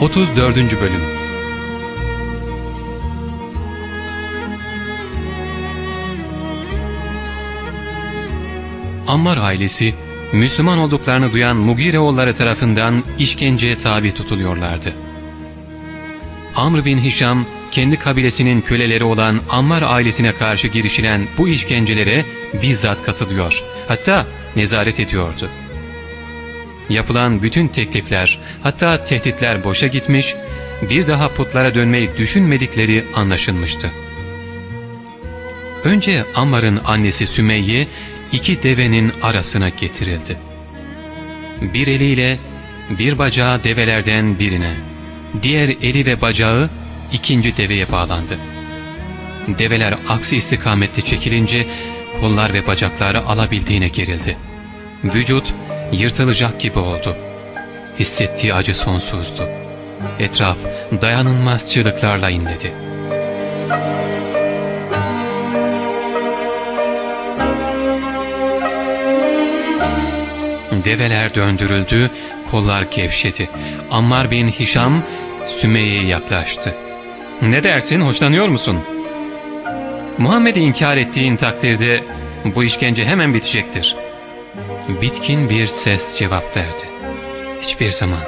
34. Bölüm Ammar ailesi, Müslüman olduklarını duyan Mugireoğulları tarafından işkenceye tabi tutuluyorlardı. Amr bin Hişam, kendi kabilesinin köleleri olan Ammar ailesine karşı girişilen bu işkencelere bizzat katılıyor, hatta nezaret ediyordu. Yapılan bütün teklifler, hatta tehditler boşa gitmiş, bir daha putlara dönmeyi düşünmedikleri anlaşılmıştı. Önce Ammar'ın annesi Sümeyye iki devenin arasına getirildi. Bir eliyle bir bacağı develerden birine, diğer eli ve bacağı ikinci deveye bağlandı. Develer aksi istikamette çekilince kollar ve bacakları alabildiğine gerildi. Vücut yırtılacak gibi oldu. Hissettiği acı sonsuzdu. Etraf dayanılmaz çığlıklarla inledi. Develer döndürüldü, kollar gevşedi. Ammar bin Hişam Sümeyye'ye yaklaştı. ''Ne dersin, hoşlanıyor musun?'' ''Muhammed'i inkar ettiğin takdirde bu işkence hemen bitecektir.'' Bitkin bir ses cevap verdi. ''Hiçbir zaman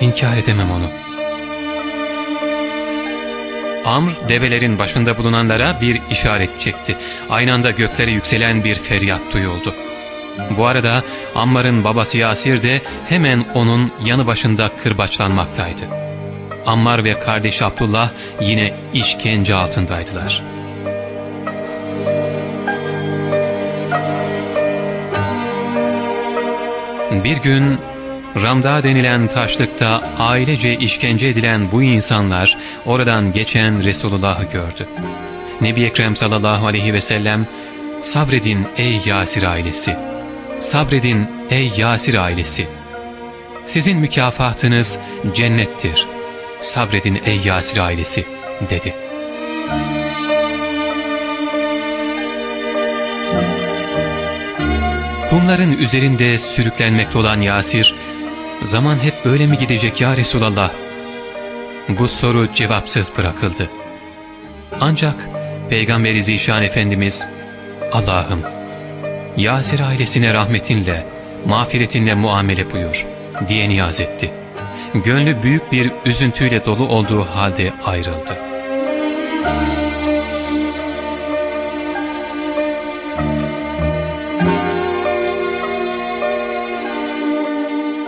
inkar edemem onu.'' Amr develerin başında bulunanlara bir işaret çekti. Aynı anda göklere yükselen bir feryat duyuldu. Bu arada Ammar'ın babası Yasir de hemen onun yanı başında kırbaçlanmaktaydı. Ammar ve kardeş Abdullah yine işkence altındaydılar. Bir gün Ramda denilen taşlıkta ailece işkence edilen bu insanlar oradan geçen Resulullah'ı gördü. Nebi Ekrem sallallahu aleyhi ve sellem sabredin ey Yasir ailesi Sabredin ey Yasir ailesi. Sizin mükafatınız cennettir. Sabredin ey Yasir ailesi dedi. Kumların üzerinde sürüklenmekte olan Yasir, zaman hep böyle mi gidecek ya Resulallah? Bu soru cevapsız bırakıldı. Ancak Peygamberi Zişan Efendimiz, Allah'ım Yasir ailesine rahmetinle, mağfiretinle muamele buyur diye niyaz etti. Gönlü büyük bir üzüntüyle dolu olduğu halde ayrıldı.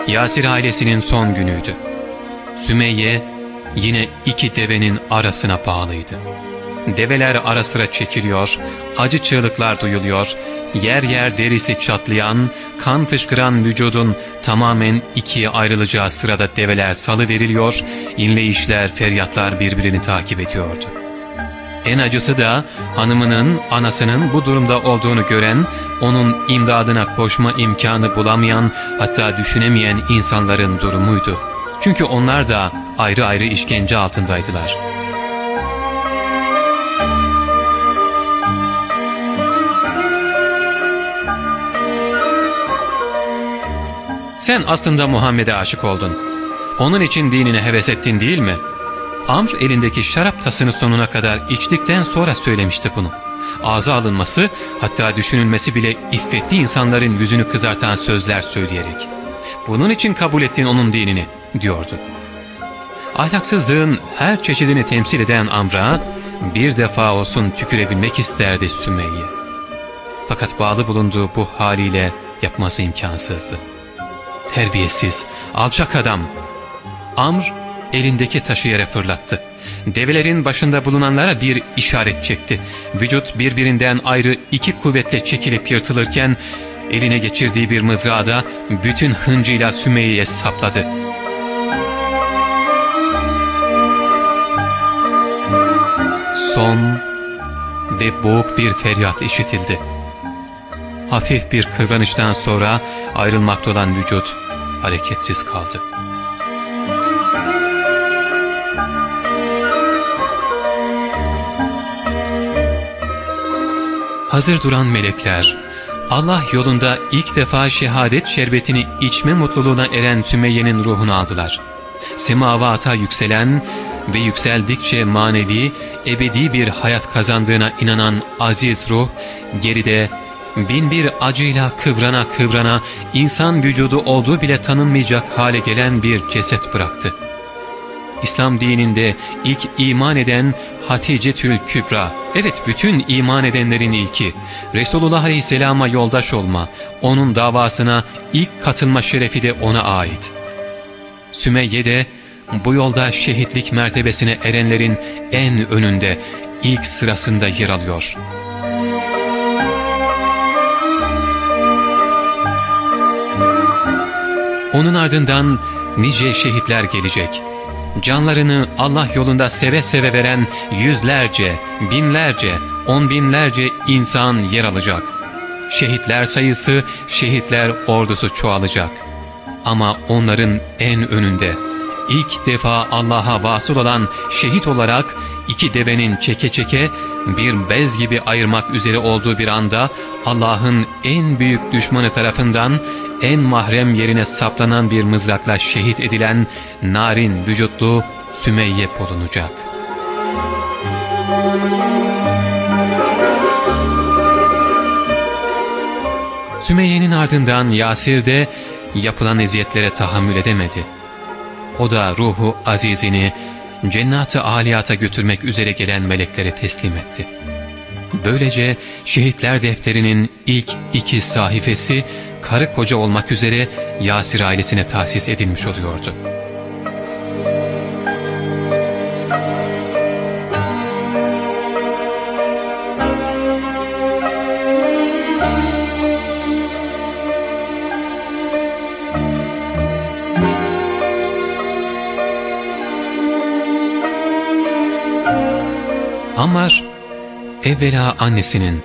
Yasir ailesinin son günüydü. Sümeyye yine iki devenin arasına bağlıydı. Develer ara sıra çekiliyor, acı çığlıklar duyuluyor, yer yer derisi çatlayan, kan fışkıran vücudun tamamen ikiye ayrılacağı sırada develer salı veriliyor, inleyişler, feryatlar birbirini takip ediyordu. En acısı da hanımının, anasının bu durumda olduğunu gören, onun imdadına koşma imkanı bulamayan, hatta düşünemeyen insanların durumuydu. Çünkü onlar da ayrı ayrı işkence altındaydılar.'' Sen aslında Muhammed'e aşık oldun. Onun için dinine heves ettin değil mi? Amr elindeki şarap tasını sonuna kadar içtikten sonra söylemişti bunu. Ağza alınması hatta düşünülmesi bile iffetli insanların yüzünü kızartan sözler söyleyerek. Bunun için kabul ettin onun dinini diyordu. Ahlaksızlığın her çeşidini temsil eden Amr'a bir defa olsun tükürebilmek isterdi Sümeyye. Fakat bağlı bulunduğu bu haliyle yapması imkansızdı. Terbiyesiz, alçak adam. Amr elindeki taşı yere fırlattı. Develerin başında bulunanlara bir işaret çekti. Vücut birbirinden ayrı iki kuvvetle çekilip yırtılırken eline geçirdiği bir mızrağı da bütün hıncıyla Sümeyye'ye sapladı. Son ve boğuk bir feryat işitildi. Hafif bir kıvranıştan sonra ayrılmakta olan vücut hareketsiz kaldı. Hazır duran melekler, Allah yolunda ilk defa şehadet şerbetini içme mutluluğuna eren Sümeyye'nin ruhunu aldılar. semavata yükselen ve yükseldikçe manevi, ebedi bir hayat kazandığına inanan aziz ruh, geride bin bir acıyla kıvrana kıvrana insan vücudu olduğu bile tanınmayacak hale gelen bir ceset bıraktı. İslam dininde ilk iman eden Hatice Tül Kübra, evet bütün iman edenlerin ilki, Resulullah Aleyhisselam'a yoldaş olma, onun davasına ilk katılma şerefi de ona ait. Sümeyye de bu yolda şehitlik mertebesine erenlerin en önünde, ilk sırasında yer alıyor.'' Onun ardından nice şehitler gelecek. Canlarını Allah yolunda seve seve veren yüzlerce, binlerce, on binlerce insan yer alacak. Şehitler sayısı, şehitler ordusu çoğalacak. Ama onların en önünde, ilk defa Allah'a vasıl olan şehit olarak iki devenin çeke çeke bir bez gibi ayırmak üzere olduğu bir anda Allah'ın en büyük düşmanı tarafından en mahrem yerine saplanan bir mızrakla şehit edilen narin vücutlu Sümeyye bulunacak. Sümeyye'nin ardından Yasir de yapılan eziyetlere tahammül edemedi. O da ruhu azizini cennet-i aliyata götürmek üzere gelen meleklere teslim etti. Böylece şehitler defterinin ilk iki sahifesi karı koca olmak üzere Yasir ailesine tahsis edilmiş oluyordu. Ammar evvela annesinin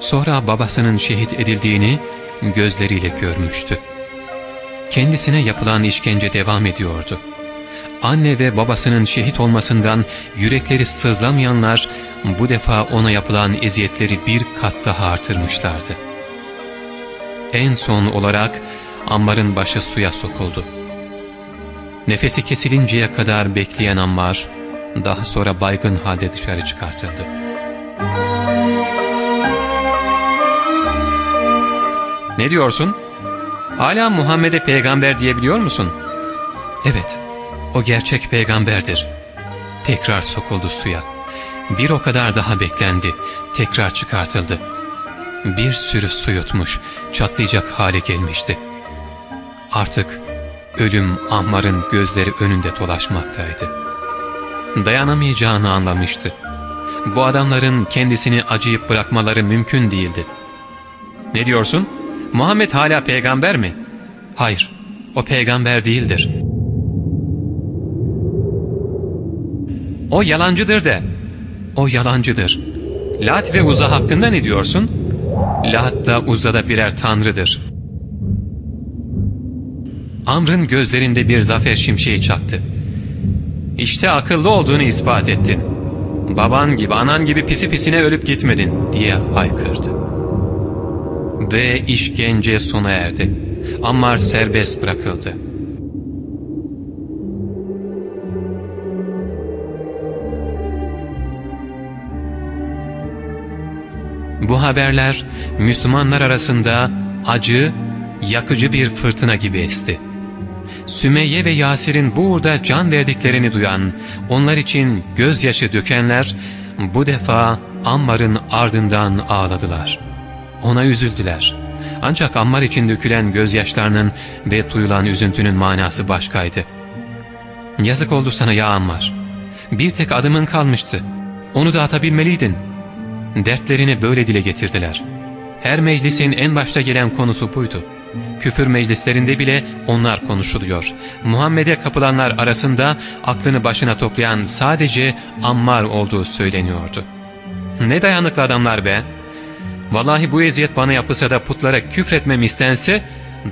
sonra babasının şehit edildiğini gözleriyle görmüştü. Kendisine yapılan işkence devam ediyordu. Anne ve babasının şehit olmasından yürekleri sızlamayanlar bu defa ona yapılan eziyetleri bir kat daha artırmışlardı. En son olarak Ammar'ın başı suya sokuldu. Nefesi kesilinceye kadar bekleyen Ammar, daha sonra baygın halde dışarı çıkartıldı. Ne diyorsun? Hala Muhammed'e peygamber diyebiliyor musun? Evet, o gerçek peygamberdir. Tekrar sokuldu suya. Bir o kadar daha beklendi. Tekrar çıkartıldı. Bir sürü su yutmuş, çatlayacak hale gelmişti. Artık ölüm Ammar'ın gözleri önünde dolaşmaktaydı. Dayanamayacağını anlamıştı. Bu adamların kendisini acıyıp bırakmaları mümkün değildi. Ne diyorsun? Muhammed hala peygamber mi? Hayır, o peygamber değildir. O yalancıdır de. O yalancıdır. Lat ve Uza hakkında ne diyorsun? Lat da Uza da birer tanrıdır. Amr'ın gözlerinde bir zafer şimşeği çaktı. İşte akıllı olduğunu ispat ettin. Baban gibi, anan gibi pisi pisine ölüp gitmedin diye haykırdı. Ve işkence sona erdi. Ammar serbest bırakıldı. Bu haberler Müslümanlar arasında acı, yakıcı bir fırtına gibi esti. Sümeyye ve Yasir'in burada can verdiklerini duyan, onlar için gözyaşı dökenler bu defa Ammar'ın ardından ağladılar. Ona üzüldüler. Ancak Ammar için dökülen gözyaşlarının ve duyulan üzüntünün manası başkaydı. Yazık oldu sana ya Ammar. Bir tek adımın kalmıştı. Onu da atabilmeliydin. Dertlerini böyle dile getirdiler. Her meclisin en başta gelen konusu buydu. Küfür meclislerinde bile onlar konuşuluyor. Muhammed'e kapılanlar arasında aklını başına toplayan sadece Ammar olduğu söyleniyordu. Ne dayanıklı adamlar be! Vallahi bu eziyet bana yapılsa da putlara küfretmem istense,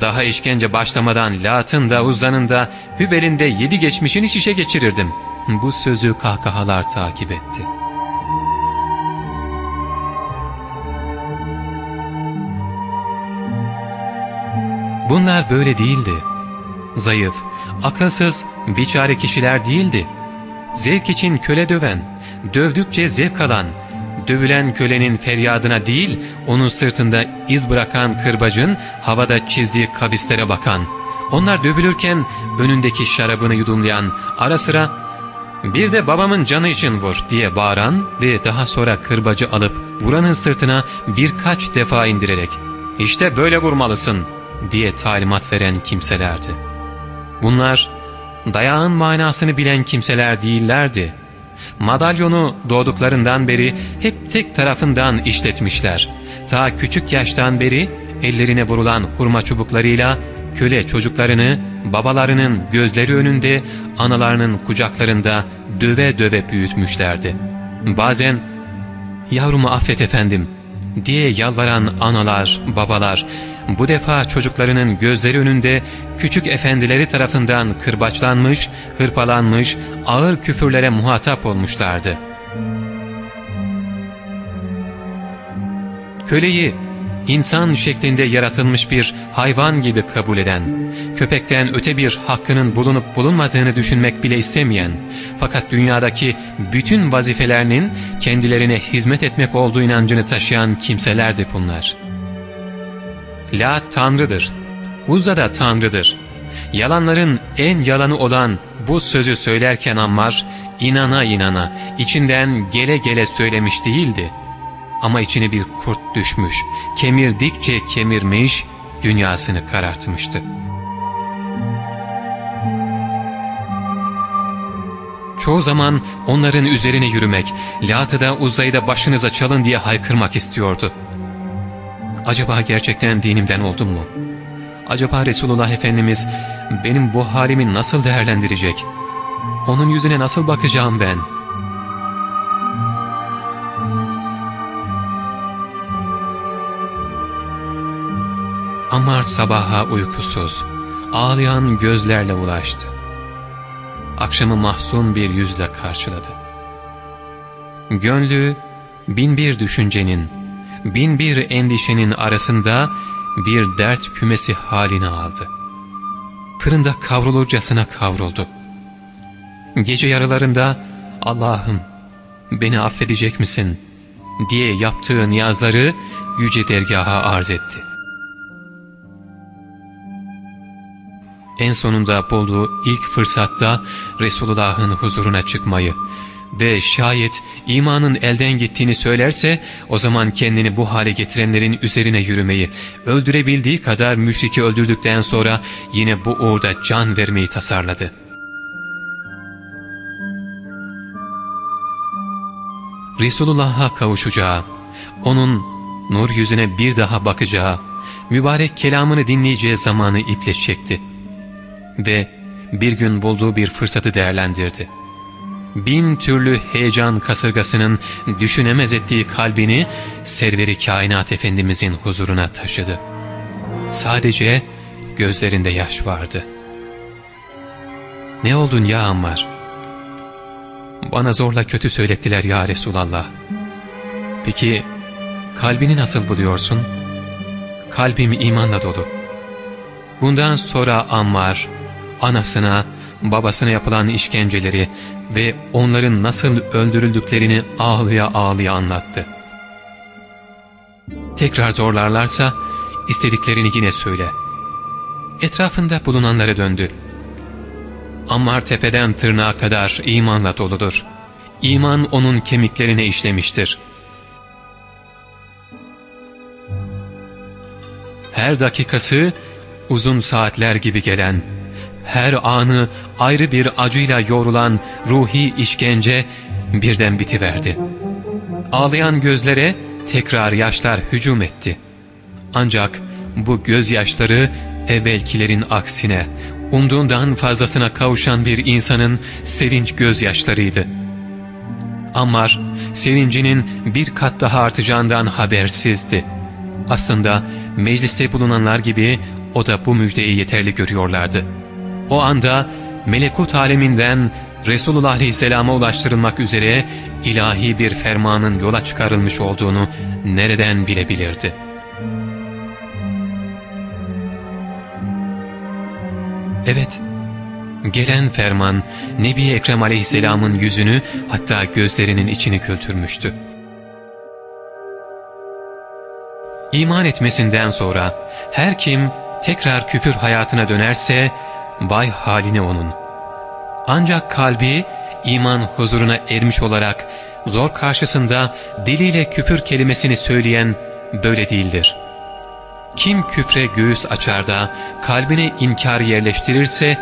daha işkence başlamadan Lat'ın da Uzza'nın da Hübel'in de yedi geçmişini şişe geçirirdim. Bu sözü kahkahalar takip etti. Bunlar böyle değildi. Zayıf, akılsız, biçare kişiler değildi. Zevk için köle döven, dövdükçe zevk alan, dövülen kölenin feryadına değil, onun sırtında iz bırakan kırbacın havada çizdiği kavislere bakan, onlar dövülürken önündeki şarabını yudumlayan, ara sıra ''Bir de babamın canı için vur'' diye bağıran ve daha sonra kırbacı alıp vuranın sırtına birkaç defa indirerek ''İşte böyle vurmalısın'' diye talimat veren kimselerdi. Bunlar dayağın manasını bilen kimseler değillerdi. Madalyonu doğduklarından beri hep tek tarafından işletmişler. Ta küçük yaştan beri ellerine vurulan hurma çubuklarıyla köle çocuklarını babalarının gözleri önünde analarının kucaklarında döve döve büyütmüşlerdi. Bazen ''Yavrumu affet efendim'' diye yalvaran analar, babalar bu defa çocuklarının gözleri önünde küçük efendileri tarafından kırbaçlanmış, hırpalanmış, ağır küfürlere muhatap olmuşlardı. Köleyi insan şeklinde yaratılmış bir hayvan gibi kabul eden, köpekten öte bir hakkının bulunup bulunmadığını düşünmek bile istemeyen, fakat dünyadaki bütün vazifelerinin kendilerine hizmet etmek olduğu inancını taşıyan kimselerdi bunlar. La Tanrı'dır, Uzza da Tanrı'dır. Yalanların en yalanı olan bu sözü söylerken Ammar, inana inana, içinden gele gele söylemiş değildi.'' Ama içine bir kurt düşmüş, kemirdikçe kemirmiş, dünyasını karartmıştı. Çoğu zaman onların üzerine yürümek, Latı'da Uzay'da başınıza çalın diye haykırmak istiyordu. Acaba gerçekten dinimden oldum mu? Acaba Resulullah Efendimiz benim bu halimi nasıl değerlendirecek? Onun yüzüne nasıl bakacağım ben?'' Ammar sabaha uykusuz, ağlayan gözlerle ulaştı. Akşamı mahzun bir yüzle karşıladı. Gönlü bin bir düşüncenin, bin bir endişenin arasında bir dert kümesi halini aldı. Fırında kavrulurcasına kavruldu. Gece yarılarında Allah'ım beni affedecek misin diye yaptığı niyazları yüce dergaha arz etti. en sonunda bulduğu ilk fırsatta Resulullah'ın huzuruna çıkmayı ve şayet imanın elden gittiğini söylerse o zaman kendini bu hale getirenlerin üzerine yürümeyi, öldürebildiği kadar müşriki öldürdükten sonra yine bu uğurda can vermeyi tasarladı. Resulullah'a kavuşacağı, onun nur yüzüne bir daha bakacağı, mübarek kelamını dinleyeceği zamanı iple çekti ve bir gün bulduğu bir fırsatı değerlendirdi. Bin türlü heyecan kasırgasının düşünemez ettiği kalbini serveri kainat efendimizin huzuruna taşıdı. Sadece gözlerinde yaş vardı. ''Ne oldun ya Ammar?'' ''Bana zorla kötü söylettiler ya Resulallah.'' ''Peki kalbini nasıl buluyorsun?'' ''Kalbim imanla dolu.'' Bundan sonra Ammar anasına, babasına yapılan işkenceleri ve onların nasıl öldürüldüklerini ağlıya ağlıya anlattı. Tekrar zorlarlarsa istediklerini yine söyle. Etrafında bulunanlara döndü. Ammar tepeden tırnağa kadar imanla doludur. İman onun kemiklerine işlemiştir. Her dakikası uzun saatler gibi gelen, her anı ayrı bir acıyla yorulan ruhi işkence birden bitiverdi. Ağlayan gözlere tekrar yaşlar hücum etti. Ancak bu gözyaşları evvelkilerin aksine umduğundan fazlasına kavuşan bir insanın sevinç gözyaşlarıydı. Ammar sevincinin bir kat daha artacağından habersizdi. Aslında mecliste bulunanlar gibi o da bu müjdeyi yeterli görüyorlardı. O anda melekut aleminden Resulullah Aleyhisselam'a ulaştırılmak üzere ilahi bir fermanın yola çıkarılmış olduğunu nereden bilebilirdi? Evet, Gelen ferman Nebi Ekrem aleyhisselamın yüzünü hatta gözlerinin içini kültürmüştü. İman etmesinden sonra her kim tekrar küfür hayatına dönerse vay haline onun. Ancak kalbi iman huzuruna ermiş olarak zor karşısında diliyle küfür kelimesini söyleyen böyle değildir. Kim küfre göğüs açar da kalbine inkar yerleştirirse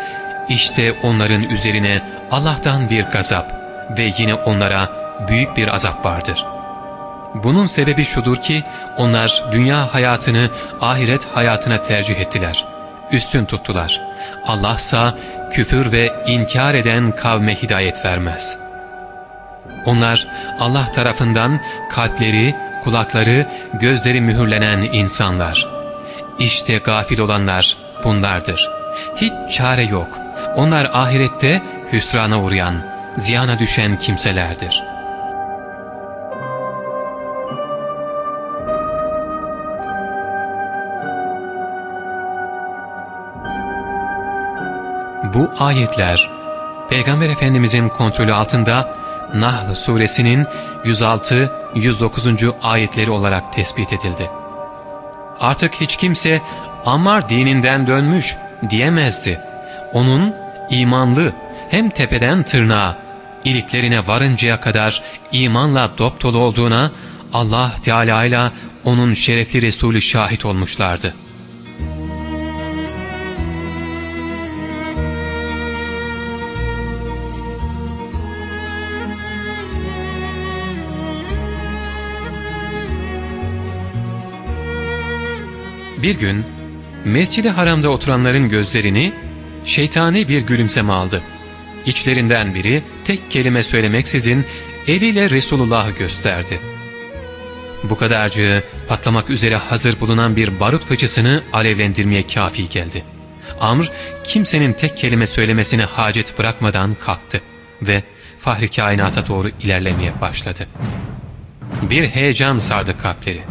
işte onların üzerine Allah'tan bir gazap ve yine onlara büyük bir azap vardır. Bunun sebebi şudur ki onlar dünya hayatını ahiret hayatına tercih ettiler. Üstün tuttular. Allahsa küfür ve inkar eden kavme hidayet vermez. Onlar Allah tarafından kalpleri, kulakları, gözleri mühürlenen insanlar. İşte gafil olanlar bunlardır. Hiç çare yok. Onlar ahirette hüsrana uğrayan, ziyana düşen kimselerdir. Bu ayetler Peygamber Efendimizin kontrolü altında Nahl suresinin 106-109. ayetleri olarak tespit edildi. Artık hiç kimse Ammar dininden dönmüş diyemezdi. Onun imanlı hem tepeden tırnağa, iliklerine varıncaya kadar imanla doptolu olduğuna Allah Teala ile onun şerefli Resulü şahit olmuşlardı. Bir gün Mescid-i Haram'da oturanların gözlerini şeytani bir gülümseme aldı. İçlerinden biri tek kelime söylemeksizin eliyle Resulullah'ı gösterdi. Bu kadarcığı patlamak üzere hazır bulunan bir barut fıçısını alevlendirmeye kafi geldi. Amr kimsenin tek kelime söylemesine hacet bırakmadan kalktı ve fahri kainata doğru ilerlemeye başladı. Bir heyecan sardı kalpleri.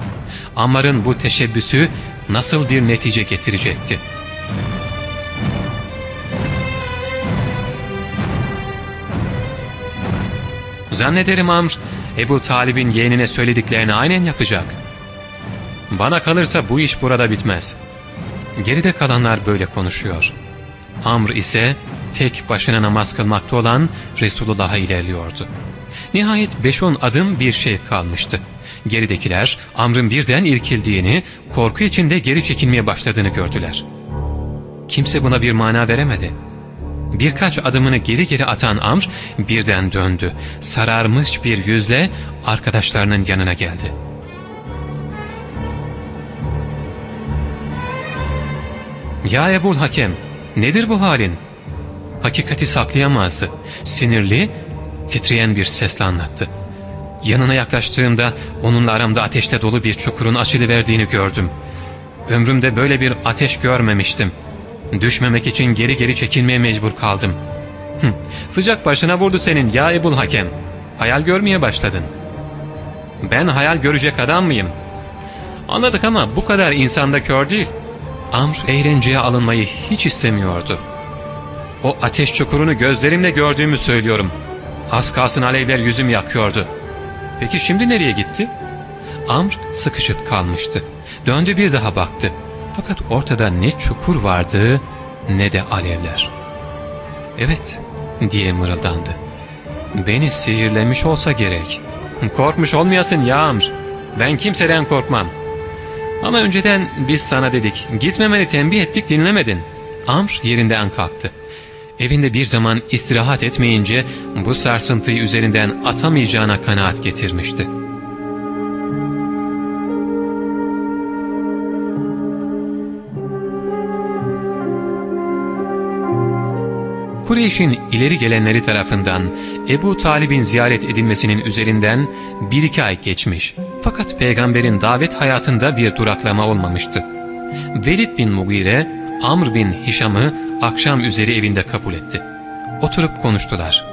Ammar'ın bu teşebbüsü nasıl bir netice getirecekti? Zannederim Amr, Ebu Talib'in yeğenine söylediklerini aynen yapacak. Bana kalırsa bu iş burada bitmez. Geride kalanlar böyle konuşuyor. Amr ise tek başına namaz kılmakta olan Resulullah'a ilerliyordu. Nihayet 5-10 adım bir şey kalmıştı. Geridekiler Amr'ın birden irkildiğini, korku içinde geri çekilmeye başladığını gördüler. Kimse buna bir mana veremedi. Birkaç adımını geri geri atan Amr birden döndü. Sararmış bir yüzle arkadaşlarının yanına geldi. ''Ya Ebul Hakem, nedir bu halin?'' Hakikati saklayamazdı. Sinirli, titreyen bir sesle anlattı. Yanına yaklaştığımda onunla aramda ateşte dolu bir çukurun açılıverdiğini gördüm. Ömrümde böyle bir ateş görmemiştim. Düşmemek için geri geri çekilmeye mecbur kaldım. Sıcak başına vurdu senin ya Ebul Hakem. Hayal görmeye başladın. Ben hayal görecek adam mıyım? Anladık ama bu kadar insanda kör değil. Amr eğlenceye alınmayı hiç istemiyordu. O ateş çukurunu gözlerimle gördüğümü söylüyorum. Az kalsın alevler yüzüm yakıyordu. Peki şimdi nereye gitti? Amr sıkışıp kalmıştı. Döndü bir daha baktı. Fakat ortada ne çukur vardı ne de alevler. Evet diye mırıldandı. Beni sihirlemiş olsa gerek. Korkmuş olmayasın ya Amr. Ben kimseden korkmam. Ama önceden biz sana dedik. Gitmemeni tembih ettik dinlemedin. Amr yerinden kalktı. Evinde bir zaman istirahat etmeyince bu sarsıntıyı üzerinden atamayacağına kanaat getirmişti. Kureyş'in ileri gelenleri tarafından Ebu Talib'in ziyaret edilmesinin üzerinden bir iki ay geçmiş. Fakat peygamberin davet hayatında bir duraklama olmamıştı. Velid bin Mugire, Amr bin Hişam'ı akşam üzeri evinde kabul etti. Oturup konuştular.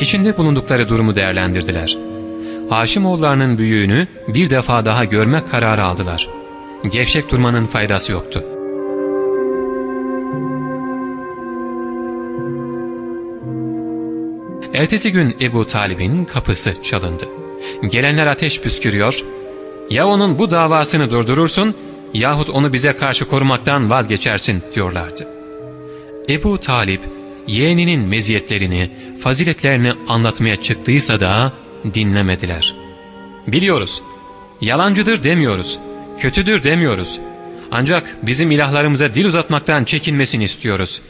İçinde bulundukları durumu değerlendirdiler. Haşimoğullarının büyüğünü bir defa daha görme kararı aldılar. Gevşek durmanın faydası yoktu. Ertesi gün Ebu Talib'in kapısı çalındı. Gelenler ateş püskürüyor, ya onun bu davasını durdurursun yahut onu bize karşı korumaktan vazgeçersin diyorlardı. Ebu Talip yeğeninin meziyetlerini, faziletlerini anlatmaya çıktıysa da dinlemediler. Biliyoruz, yalancıdır demiyoruz, kötüdür demiyoruz. Ancak bizim ilahlarımıza dil uzatmaktan çekinmesini istiyoruz.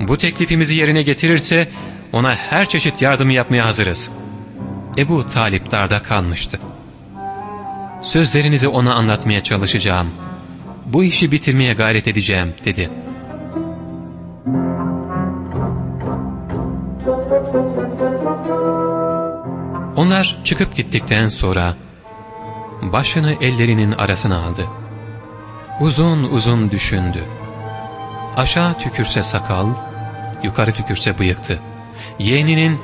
Bu teklifimizi yerine getirirse ona her çeşit yardımı yapmaya hazırız. Ebu Talip darda kalmıştı. Sözlerinizi ona anlatmaya çalışacağım. Bu işi bitirmeye gayret edeceğim dedi. Onlar çıkıp gittikten sonra başını ellerinin arasına aldı. Uzun uzun düşündü. Aşağı tükürse sakal, yukarı tükürse bıyıktı. Yeğeninin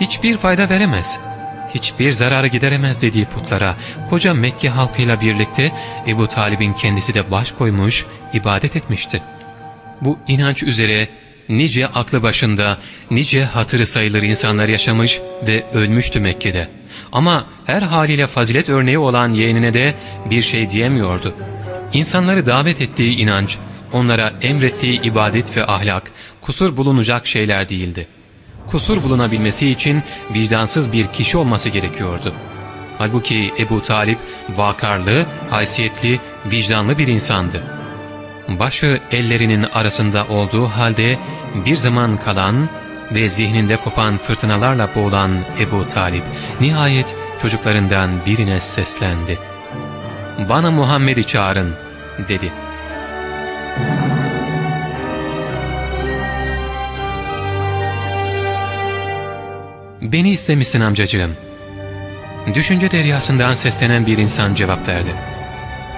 hiçbir fayda veremez, hiçbir zararı gideremez dediği putlara koca Mekke halkıyla birlikte Ebu Talib'in kendisi de baş koymuş, ibadet etmişti. Bu inanç üzere nice aklı başında, nice hatırı sayılır insanlar yaşamış ve ölmüştü Mekke'de. Ama her haliyle fazilet örneği olan yeğenine de bir şey diyemiyordu. İnsanları davet ettiği inanç, onlara emrettiği ibadet ve ahlak, kusur bulunacak şeyler değildi. Kusur bulunabilmesi için vicdansız bir kişi olması gerekiyordu. Halbuki Ebu Talip vakarlı, haysiyetli, vicdanlı bir insandı. Başı ellerinin arasında olduğu halde bir zaman kalan ve zihninde kopan fırtınalarla boğulan Ebu Talip nihayet çocuklarından birine seslendi. ''Bana Muhammed'i çağırın.'' dedi. ''Beni istemişsin amcacığım.'' Düşünce deryasından seslenen bir insan cevap verdi.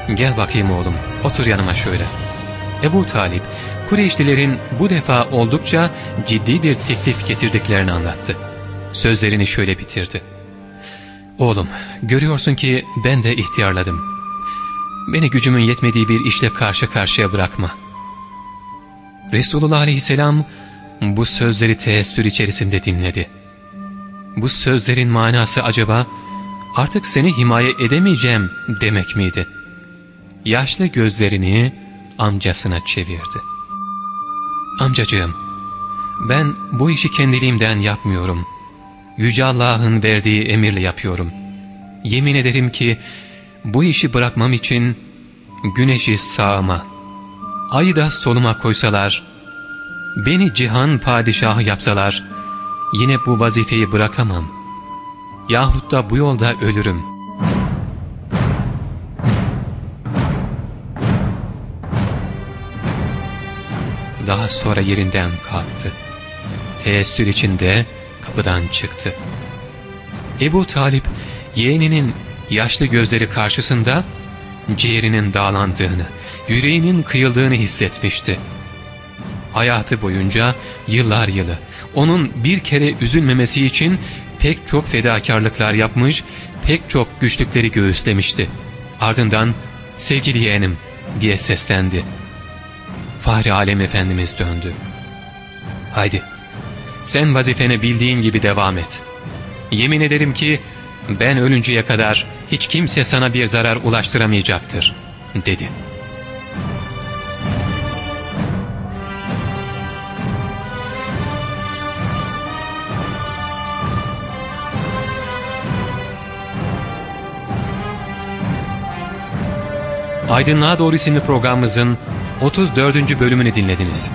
''Gel bakayım oğlum, otur yanıma şöyle.'' Ebu Talip, Kureyşlilerin bu defa oldukça ciddi bir teklif getirdiklerini anlattı. Sözlerini şöyle bitirdi. ''Oğlum, görüyorsun ki ben de ihtiyarladım. Beni gücümün yetmediği bir işle karşı karşıya bırakma.'' Resulullah aleyhisselam bu sözleri teessür içerisinde dinledi. Bu sözlerin manası acaba artık seni himaye edemeyeceğim demek miydi? Yaşlı gözlerini amcasına çevirdi. Amcacığım, ben bu işi kendiliğimden yapmıyorum. Yüce Allah'ın verdiği emirle yapıyorum. Yemin ederim ki bu işi bırakmam için güneşi sağıma, ayı da soluma koysalar, beni cihan padişahı yapsalar, yine bu vazifeyi bırakamam. Yahut da bu yolda ölürüm. Daha sonra yerinden kalktı. Teessür içinde kapıdan çıktı. Ebu Talip yeğeninin yaşlı gözleri karşısında ciğerinin dağlandığını, yüreğinin kıyıldığını hissetmişti. Hayatı boyunca yıllar yılı onun bir kere üzülmemesi için pek çok fedakarlıklar yapmış, pek çok güçlükleri göğüslemişti. Ardından sevgili yeğenim diye seslendi. Fahri Alem Efendimiz döndü. Haydi sen vazifene bildiğin gibi devam et. Yemin ederim ki ben ölünceye kadar hiç kimse sana bir zarar ulaştıramayacaktır dedi. Aydınlığa Doğru isimli programımızın 34. bölümünü dinlediniz.